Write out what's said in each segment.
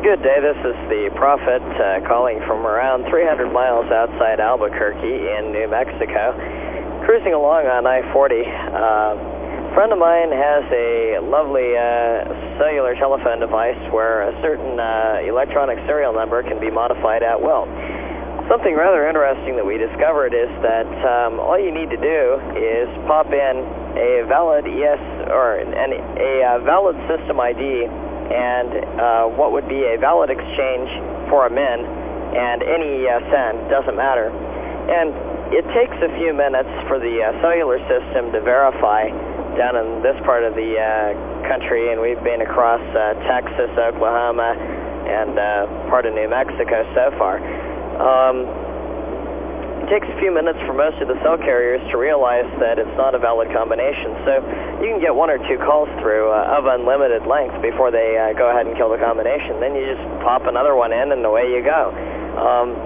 Good day. This is the Prophet uh, calling from around 300 miles outside Albuquerque in New Mexico. Cruising along on I-40. Uh, a friend of mine has a lovely uh, cellular telephone device where a certain uh, electronic serial number can be modified at will. Something rather interesting that we discovered is that um, all you need to do is pop in a valid ES or an, a uh, valid system ID and uh, what would be a valid exchange for a min and any uh, send, doesn't matter. And it takes a few minutes for the uh, cellular system to verify down in this part of the uh, country, and we've been across uh, Texas, Oklahoma, and uh, part of New Mexico so far. Um, takes a few minutes for most of the cell carriers to realize that it's not a valid combination. So you can get one or two calls through uh, of unlimited length before they uh, go ahead and kill the combination. Then you just pop another one in and away you go. Um,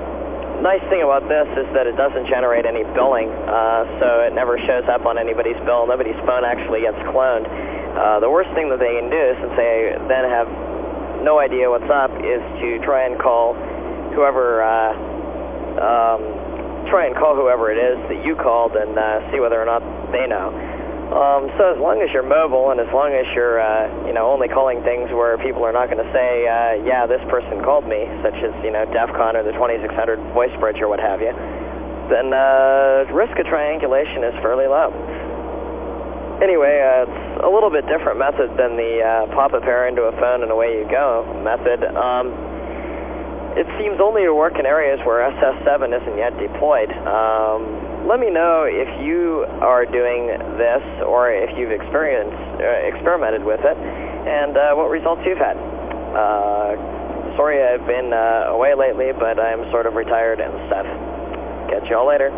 nice thing about this is that it doesn't generate any billing, uh, so it never shows up on anybody's bill. Nobody's phone actually gets cloned. Uh, the worst thing that they can do, since they then have no idea what's up, is to try and call whoever uh, um, try and call whoever it is that you called and uh, see whether or not they know. Um, so as long as you're mobile and as long as you're, uh, you know, only calling things where people are not going to say, uh, yeah, this person called me, such as, you know, DEF CON or the 2600 voice bridge or what have you, then uh, risk of triangulation is fairly low. Anyway, it's a little bit different method than the uh, pop a pair into a phone and away you go method. Um, it seems only to work in areas where SS7 isn't yet deployed. Um, let me know if you are doing this or if you've experienced, uh, experimented with it and uh, what results you've had. Uh, sorry I've been uh, away lately, but I'm sort of retired and stuff. Catch y'all later.